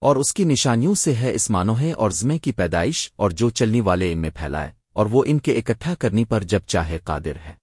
اور اس کی نشانیوں سے ہے اس مانوہے اور زمے کی پیدائش اور جو چلنی والے ان میں پھیلائے اور وہ ان کے اکٹھا کرنی پر جب چاہے قادر ہے۔